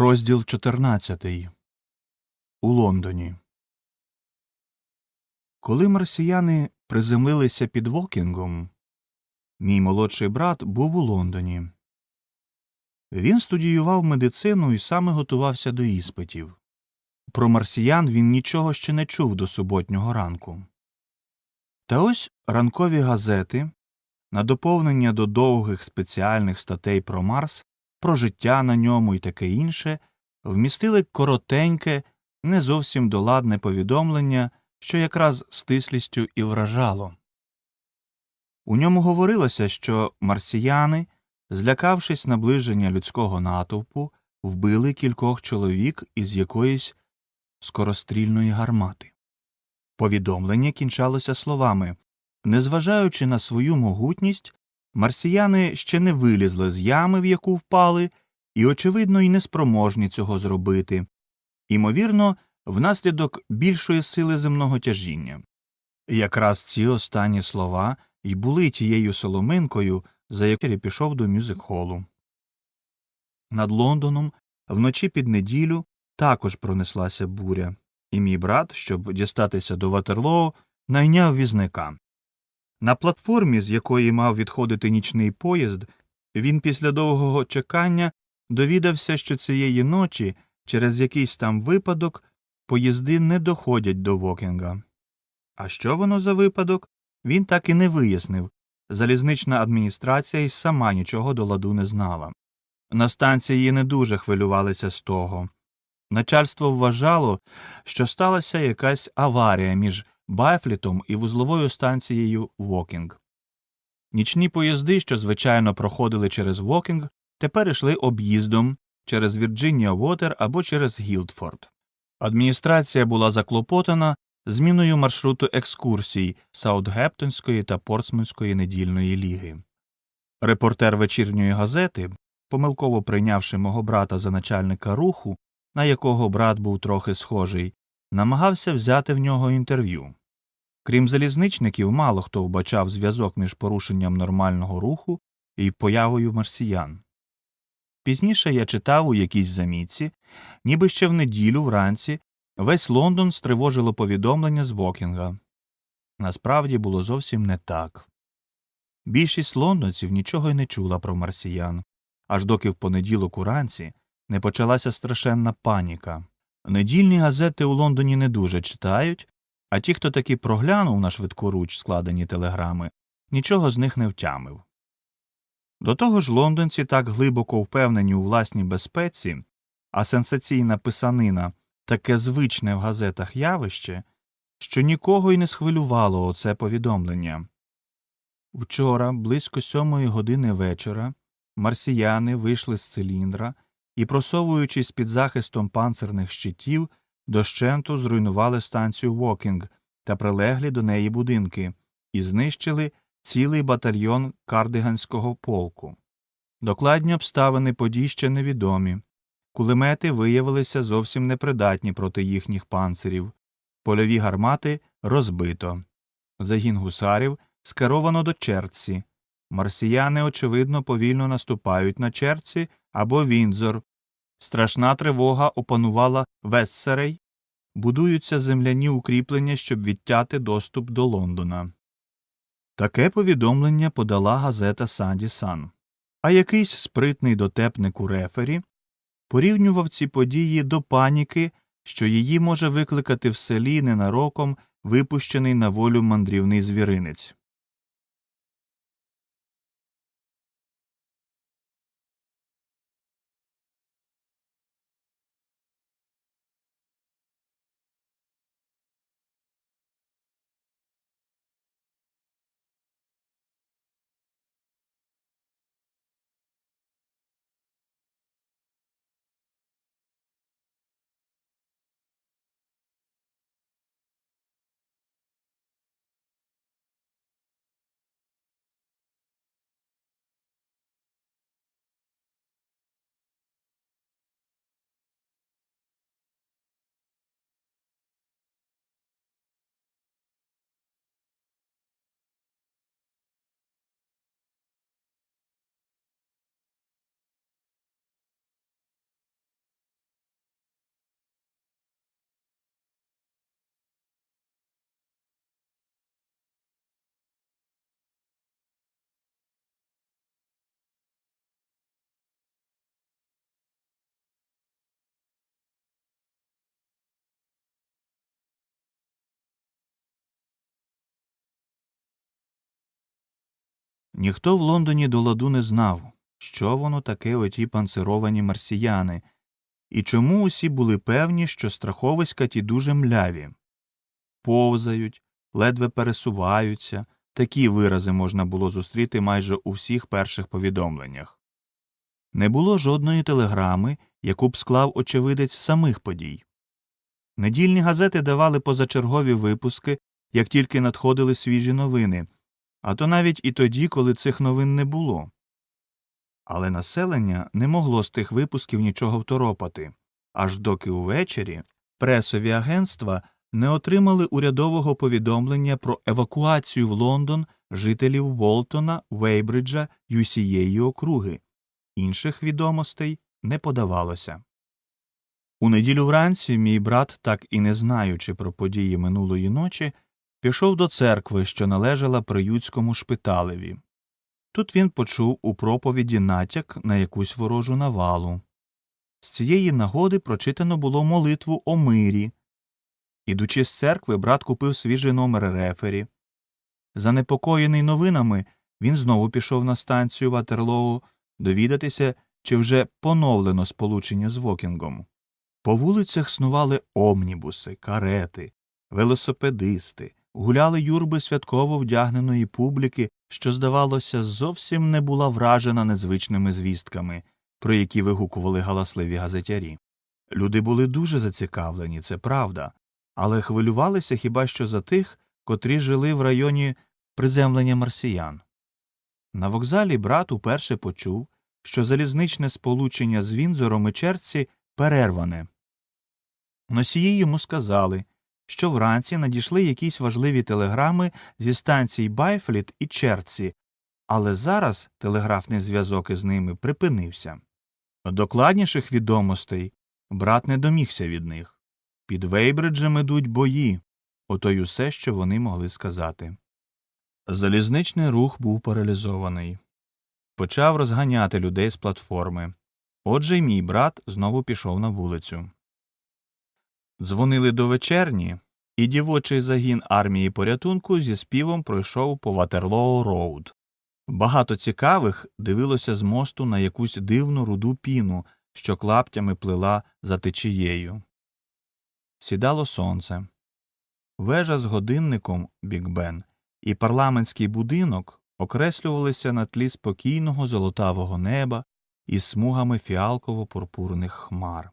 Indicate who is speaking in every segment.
Speaker 1: Розділ 14. У Лондоні. Коли марсіяни приземлилися під Вокінгом, мій молодший брат був у Лондоні. Він студіював медицину і саме готувався до іспитів. Про марсіян він нічого ще не чув до суботнього ранку. Та ось ранкові газети, на доповнення до довгих спеціальних статей про Марс, про життя на ньому і таке інше, вмістили коротеньке, не зовсім доладне повідомлення, що якраз стислістю і вражало. У ньому говорилося, що марсіяни, злякавшись наближення людського натовпу, вбили кількох чоловік із якоїсь скорострільної гармати. Повідомлення кінчалося словами Незважаючи на свою могутність, марсіяни ще не вилізли з ями, в яку впали, і, очевидно, й неспроможні цього зробити, ймовірно, внаслідок більшої сили земного тяжіння. Якраз ці останні слова й були тією соломинкою, за якою пішов до мюзик-холу. Над Лондоном вночі під неділю також пронеслася буря, і мій брат, щоб дістатися до Ватерлоо, найняв візника. На платформі, з якої мав відходити нічний поїзд, він після довгого чекання довідався, що цієї ночі, через якийсь там випадок, поїзди не доходять до Вокінга. А що воно за випадок, він так і не вияснив. Залізнична адміністрація й сама нічого до ладу не знала. На станції не дуже хвилювалися з того. Начальство вважало, що сталася якась аварія між Байфлітом і вузловою станцією Вокінг. Нічні поїзди, що звичайно проходили через Вокінг, тепер йшли об'їздом через Вірджинія Вотер або через Гілдфорд. Адміністрація була заклопотана зміною маршруту екскурсій Саутгептонської та Портсмутської недільної ліги. Репортер вечірньої газети, помилково прийнявши мого брата за начальника руху, на якого брат був трохи схожий, намагався взяти в нього інтерв'ю. Крім залізничників, мало хто вбачав зв'язок між порушенням нормального руху і появою марсіян. Пізніше я читав у якійсь замітці, ніби ще в неділю вранці весь Лондон стривожило повідомлення з Вокінга. Насправді було зовсім не так. Більшість лондонців нічого й не чула про марсіян, аж доки в понеділок уранці не почалася страшенна паніка. Недільні газети у Лондоні не дуже читають, а ті, хто таки проглянув на швидкоруч складені телеграми, нічого з них не втямив. До того ж лондонці так глибоко впевнені у власній безпеці, а сенсаційна писанина таке звичне в газетах явище, що нікого й не схвилювало оце повідомлення. Вчора, близько сьомої години вечора, марсіяни вийшли з циліндра і, просовуючись під захистом панцирних щитів, дощенту зруйнували станцію Вокінг та прилеглі до неї будинки і знищили цілий батальйон кардиганського полку. Докладні обставини подій ще невідомі. Кулемети виявилися зовсім непридатні проти їхніх панцирів, польові гармати розбито. Загін гусарів скеровано до черці. Марсіяни, очевидно, повільно наступають на черці або Вінзор, Страшна тривога опанувала Вессерей, будуються земляні укріплення, щоб відтяти доступ до Лондона. Таке повідомлення подала газета Санді Сан. А якийсь спритний дотепник у рефері порівнював ці події до паніки, що її може викликати в селі ненароком випущений на волю мандрівний звіринець. Ніхто в Лондоні до ладу не знав, що воно таке оті панцировані марсіяни, і чому усі були певні, що страховиська ті дуже мляві. Повзають, ледве пересуваються, такі вирази можна було зустріти майже у всіх перших повідомленнях. Не було жодної телеграми, яку б склав очевидець самих подій. Недільні газети давали позачергові випуски, як тільки надходили свіжі новини, а то навіть і тоді, коли цих новин не було. Але населення не могло з тих випусків нічого второпати, аж доки увечері пресові агентства не отримали урядового повідомлення про евакуацію в Лондон жителів Волтона, Вейбриджа, Юсієї округи. Інших відомостей не подавалося. У неділю вранці мій брат, так і не знаючи про події минулої ночі, пішов до церкви, що належала приютському шпиталеві. Тут він почув у проповіді натяк на якусь ворожу навалу. З цієї нагоди прочитано було молитву о мирі. Ідучи з церкви, брат купив свіжий номер рефері. Занепокоєний новинами, він знову пішов на станцію Ватерлоу довідатися, чи вже поновлено сполучення з Вокінгом. По вулицях снували омнібуси, карети, велосипедисти, гуляли юрби святково вдягненої публіки, що, здавалося, зовсім не була вражена незвичними звістками, про які вигукували галасливі газетярі. Люди були дуже зацікавлені, це правда, але хвилювалися хіба що за тих, котрі жили в районі приземлення марсіян. На вокзалі брат уперше почув, що залізничне сполучення з Вінзором і Черці перерване. Носії йому сказали, що вранці надійшли якісь важливі телеграми зі станцій Байфліт і Черці, але зараз телеграфний зв'язок із ними припинився. Докладніших відомостей брат не домігся від них. Під Вейбриджем ідуть бої, ото й усе, що вони могли сказати. Залізничний рух був паралізований. Почав розганяти людей з платформи. Отже й мій брат знову пішов на вулицю. Дзвонили до вечерні, і дівочий загін армії порятунку зі співом пройшов по Ватерлоу Роуд. Багато цікавих дивилося з мосту на якусь дивну руду піну, що клаптями плила за течією. Сідало сонце. Вежа з годинником Біг Бен і парламентський будинок окреслювалися на тлі спокійного золотавого неба із смугами фіалково пурпурних хмар.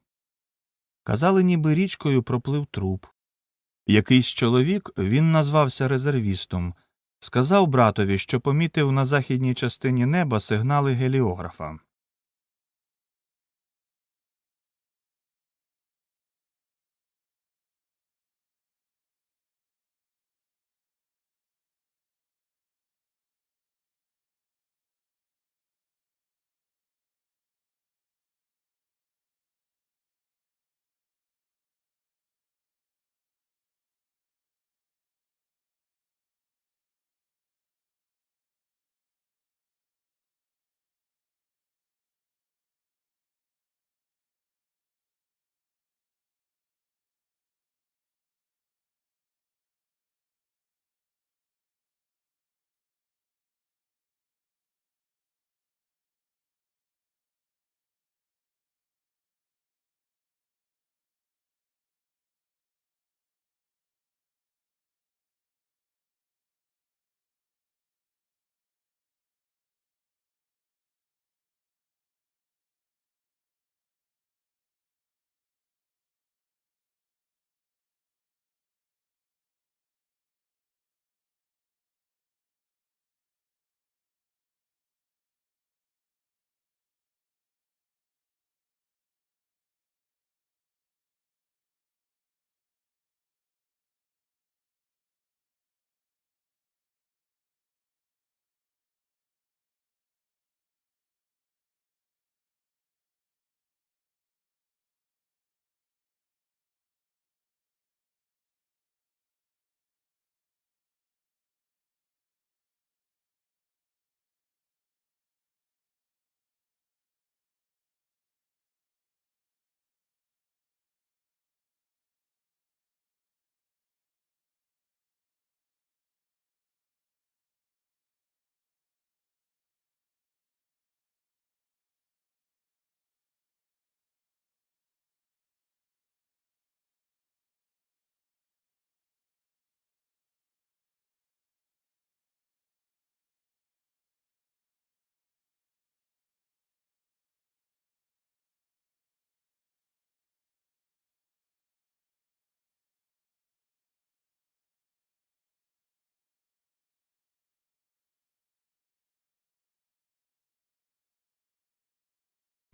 Speaker 1: Казали, ніби річкою проплив труп. Якийсь чоловік він назвався резервістом, сказав братові, що помітив на західній частині неба сигнали геліографа.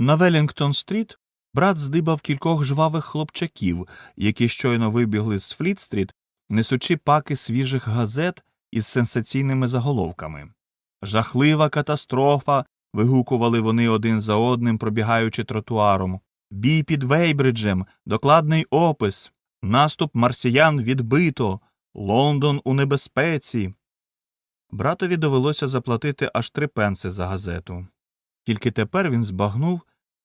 Speaker 1: На Велінгтон-стріт брат здибав кількох жвавих хлопчаків, які щойно вибігли з Фліт-стріт, несучи паки свіжих газет із сенсаційними заголовками. Жахлива катастрофа. вигукували вони один за одним, пробігаючи тротуаром. Бій під Вейбриджем, докладний опис, наступ марсіян відбито, Лондон у небезпеці. Братові довелося заплатити аж три пенси за газету. Тільки тепер він збагнув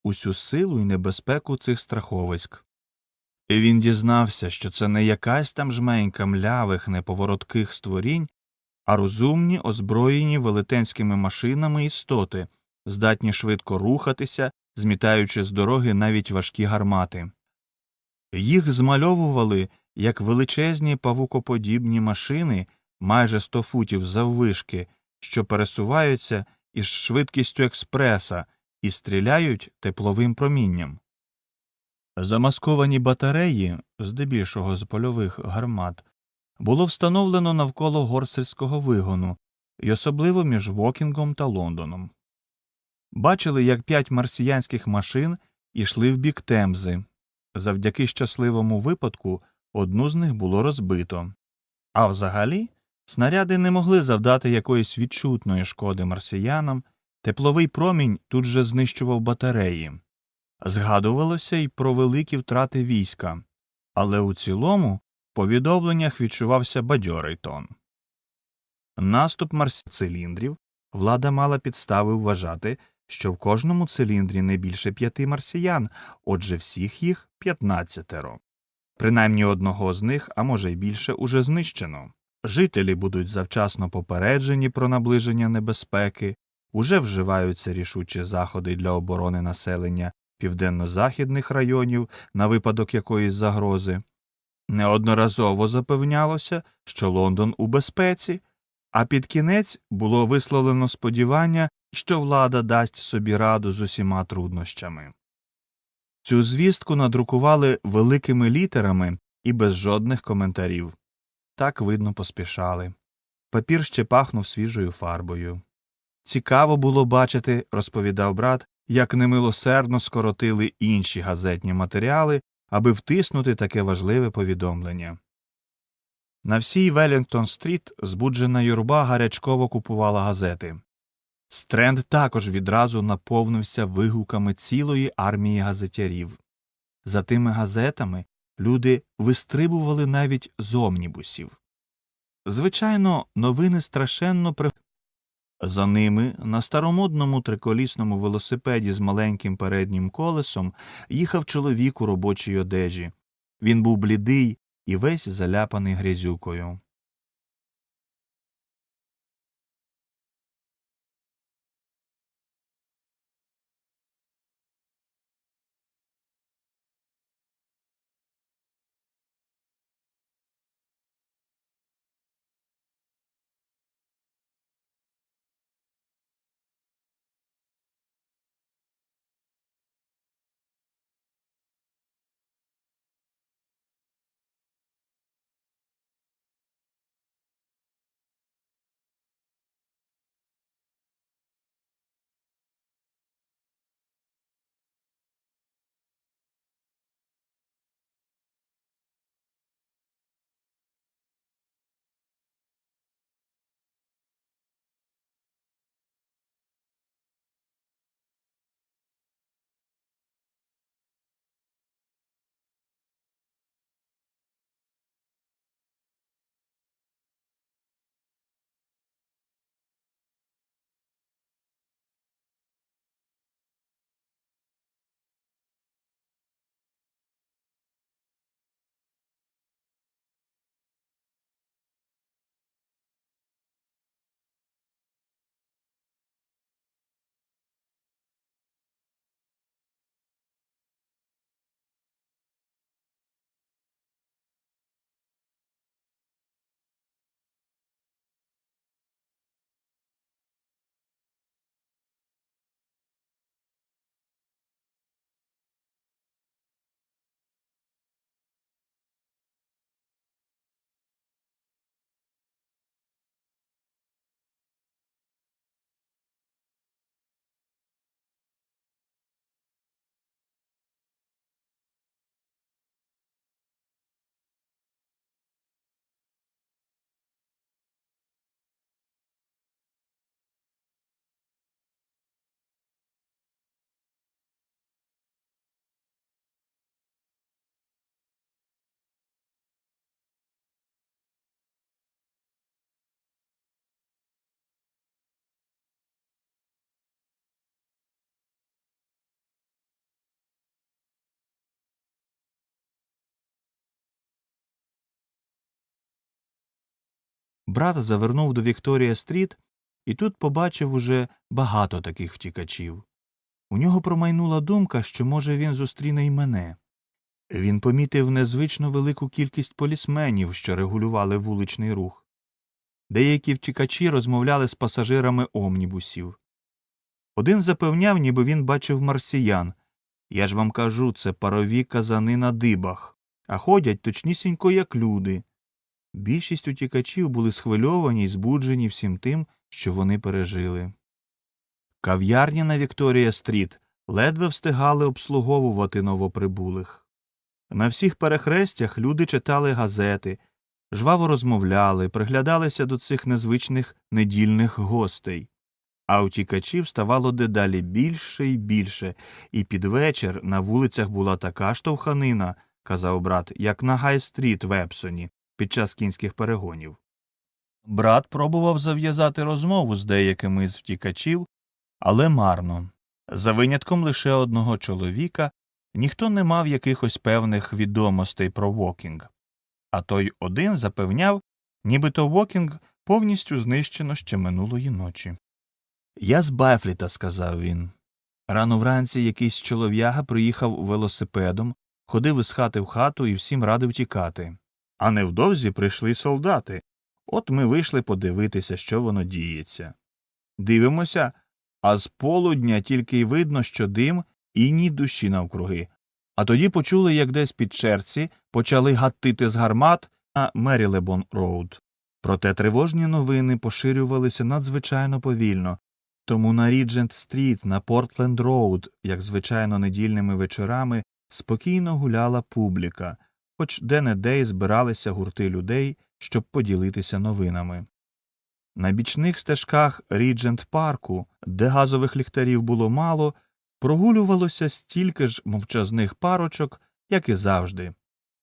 Speaker 1: усю силу і небезпеку цих страховиськ. І він дізнався, що це не якась там жменька млявих неповоротких створінь, а розумні, озброєні велетенськими машинами істоти, здатні швидко рухатися, змітаючи з дороги навіть важкі гармати. Їх змальовували як величезні павукоподібні машини майже сто футів заввишки, що пересуваються із швидкістю експреса і стріляють тепловим промінням. Замасковані батареї, здебільшого з польових гармат, було встановлено навколо горсельського вигону і особливо між Вокінгом та Лондоном. Бачили, як п'ять марсіянських машин ішли в бік Темзи. Завдяки щасливому випадку одну з них було розбито. А взагалі снаряди не могли завдати якоїсь відчутної шкоди марсіянам, тепловий промінь тут же знищував батареї. Згадувалося й про великі втрати війська, але у цілому в повідомленнях відчувався бадьорий тон. Наступ марсциліндрів влада мала підстави вважати, що в кожному циліндрі не більше п'яти марсіян, отже всіх їх п'ятнадцятеро. Принаймні одного з них, а може й більше, уже знищено. Жителі будуть завчасно попереджені про наближення небезпеки, уже вживаються рішучі заходи для оборони населення південно-західних районів на випадок якоїсь загрози. Неодноразово запевнялося, що Лондон у безпеці, а під кінець було висловлено сподівання, що влада дасть собі раду з усіма труднощами. Цю звістку надрукували великими літерами і без жодних коментарів. Так видно поспішали. Папір ще пахнув свіжою фарбою. Цікаво було бачити, розповідав брат, як немилосердно скоротили інші газетні матеріали, аби втиснути таке важливе повідомлення. На всій Велінгтон стріт збуджена юрба гарячково купувала газети. Стренд також відразу наповнився вигуками цілої армії газетярів. За тими газетами люди вистрибували навіть з омнібусів. Звичайно, новини страшенно. За ними на старомодному триколісному велосипеді з маленьким переднім колесом їхав чоловік у робочій одежі. Він був блідий і весь заляпаний грязюкою. Брат завернув до Вікторія Стріт і тут побачив уже багато таких втікачів. У нього промайнула думка, що, може, він зустріне й мене. Він помітив незвично велику кількість полісменів, що регулювали вуличний рух. Деякі втікачі розмовляли з пасажирами омнібусів. Один запевняв, ніби він бачив марсіян. Я ж вам кажу, це парові казани на дибах, а ходять точнісінько, як люди. Більшість утікачів були схвильовані й збуджені всім тим, що вони пережили. Кав'ярні на Вікторія Стріт ледве встигали обслуговувати новоприбулих. На всіх перехрестях люди читали газети, жваво розмовляли, приглядалися до цих незвичних недільних гостей. А утікачів ставало дедалі більше і більше, і під вечір на вулицях була така штовханина, казав брат, як на Гай-стріт в Епсоні під час кінських перегонів. Брат пробував зав'язати розмову з деякими з втікачів, але марно. За винятком лише одного чоловіка ніхто не мав якихось певних відомостей про Вокінг, а той один запевняв, нібито Вокінг повністю знищено ще минулої ночі. Я з Байфліта, сказав він. Рано вранці якийсь чолов'яга приїхав велосипедом, ходив із хати в хату і всім радив тікати. А невдовзі прийшли солдати. От ми вийшли подивитися, що воно діється. Дивимося, а з полудня тільки й видно, що дим і ні душі навкруги. А тоді почули, як десь під Черці почали гатити з гармат на Мерілебон Роуд. Проте тривожні новини поширювалися надзвичайно повільно, тому на Ріджент Стріт, на Портленд Роуд, як звичайно недільними вечорами, спокійно гуляла публіка, хоч де не де й збиралися гурти людей, щоб поділитися новинами. На бічних стежках Ріджент парку, де газових ліхтарів було мало, прогулювалося стільки ж мовчазних парочок, як і завжди.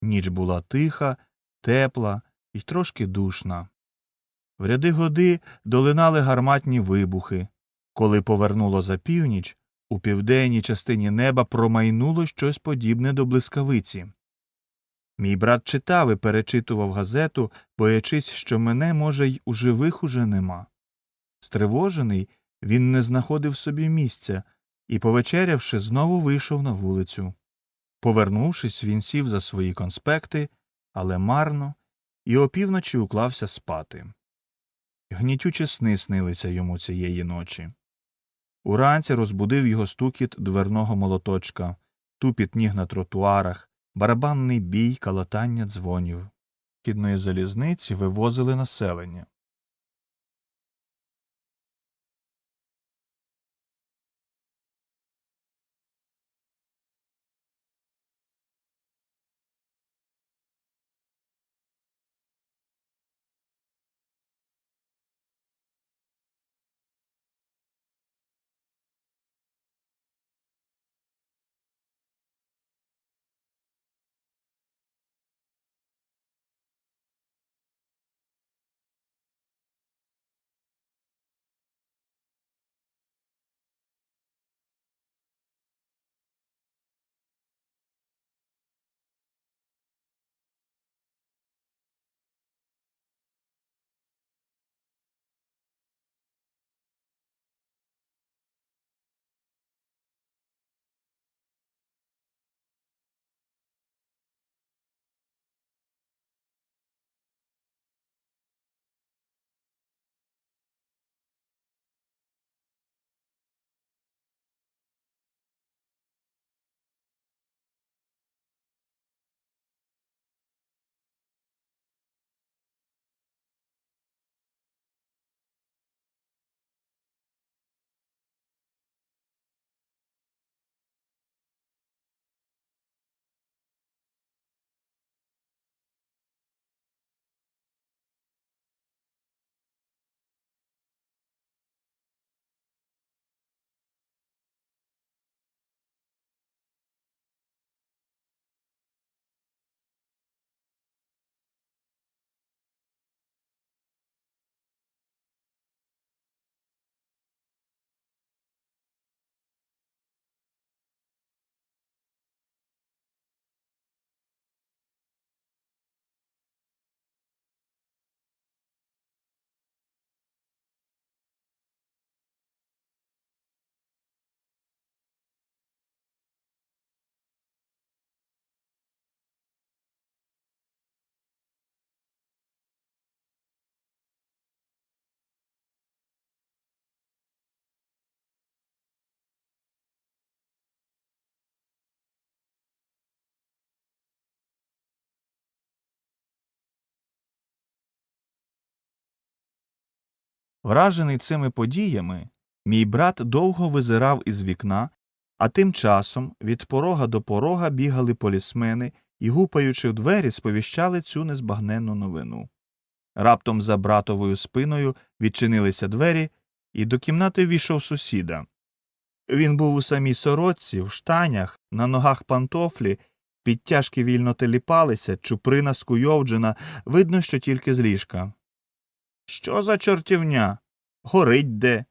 Speaker 1: Ніч була тиха, тепла і трошки душна. В ряди годи долинали гарматні вибухи. Коли повернуло за північ, у південній частині неба промайнуло щось подібне до блискавиці. Мій брат читав і перечитував газету, боячись, що мене, може, й у живих уже нема. Стривожений, він не знаходив собі місця і, повечерявши, знову вийшов на вулицю. Повернувшись, він сів за свої конспекти, але марно, і опівночі уклався спати. Гнітючі сни снилися йому цієї ночі. Уранці розбудив його стукіт дверного молоточка, тупіт ніг на тротуарах, барабанний бій, калатання дзвонів. Кідної залізниці вивозили населення. Вражений цими подіями, мій брат довго визирав із вікна, а тим часом від порога до порога бігали полісмени і, гупаючи в двері, сповіщали цю незбагненну новину. Раптом за братовою спиною відчинилися двері, і до кімнати війшов сусіда. Він був у самій сорочці, в штанях, на ногах пантофлі, підтяжки вільно теліпалися, чуприна скуйовджена, видно, що тільки з ліжка. Що за чортівня? Горить де?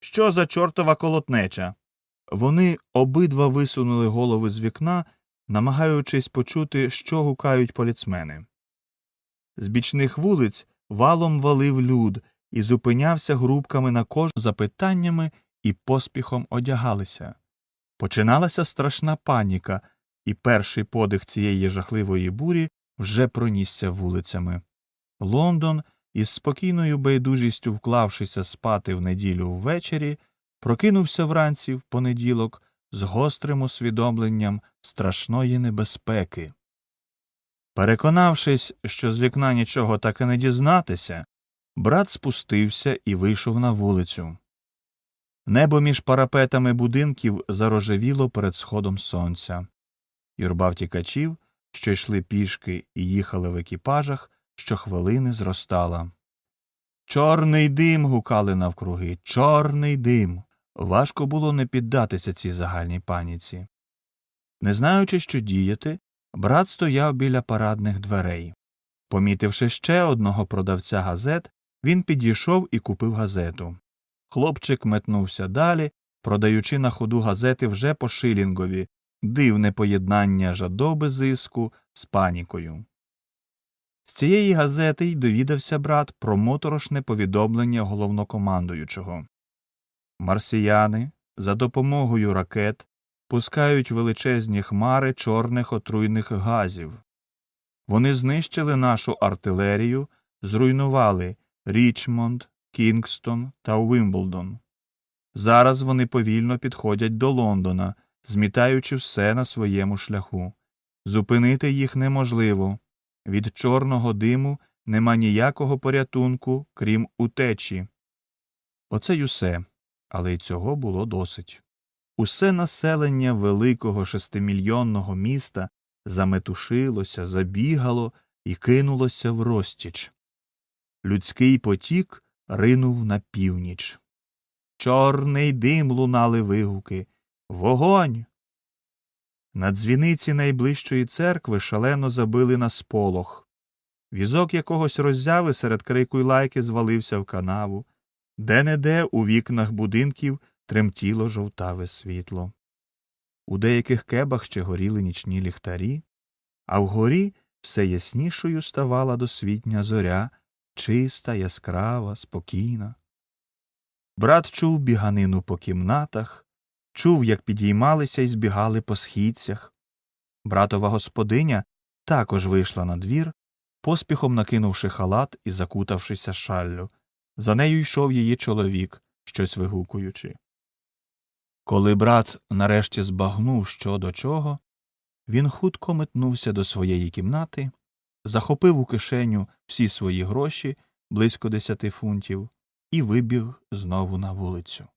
Speaker 1: Що за чортова колотнеча? Вони обидва висунули голови з вікна, намагаючись почути, що гукають поліцмени. З бічних вулиць валом валив люд і зупинявся групками на кож запитаннями і поспіхом одягалися. Починалася страшна паніка, і перший подих цієї жахливої бурі вже пронісся вулицями. Лондон, із спокійною байдужістю вклавшися спати в неділю ввечері, прокинувся вранці в понеділок з гострим усвідомленням страшної небезпеки. Переконавшись, що з вікна нічого так і не дізнатися, брат спустився і вийшов на вулицю. Небо між парапетами будинків зарожевіло перед сходом сонця. Юрба втікачів, що йшли пішки і їхали в екіпажах, щохвилини зростала. Чорний дим. гукали навкруги. Чорний дим. Важко було не піддатися цій загальній паніці. Не знаючи, що діяти, брат стояв біля парадних дверей. Помітивши ще одного продавця газет, він підійшов і купив газету. Хлопчик метнувся далі, продаючи на ходу газети вже по шилінгові, дивне поєднання жадоби зиску з панікою. З цієї газети й довідався брат про моторошне повідомлення головнокомандуючого. Марсіяни за допомогою ракет пускають величезні хмари чорних отруйних газів. Вони знищили нашу артилерію, зруйнували Річмонд, Кінгстон та Уимблдон. Зараз вони повільно підходять до Лондона, змітаючи все на своєму шляху. Зупинити їх неможливо. Від чорного диму нема ніякого порятунку, крім утечі. Оце й усе, але й цього було досить. Усе населення великого шестимільйонного міста заметушилося, забігало і кинулося в розтіч. Людський потік ринув на північ. Чорний дим лунали вигуки. Вогонь. На дзвіниці найближчої церкви шалено забили на сполох. Візок якогось роззяви серед крику й лайки звалився в канаву. Де не де у вікнах будинків тремтіло жовтаве світло. У деяких кебах ще горіли нічні ліхтарі, а вгорі все яснішою ставала досвітня зоря, чиста, яскрава, спокійна. Брат чув біганину по кімнатах, чув, як підіймалися і збігали по східцях. Братова господиня також вийшла на двір, поспіхом накинувши халат і закутавшися шаллю. За нею йшов її чоловік, щось вигукуючи. Коли брат нарешті збагнув, що до чого, він хутко метнувся до своєї кімнати, захопив у кишеню всі свої гроші близько десяти фунтів і вибіг знову на вулицю.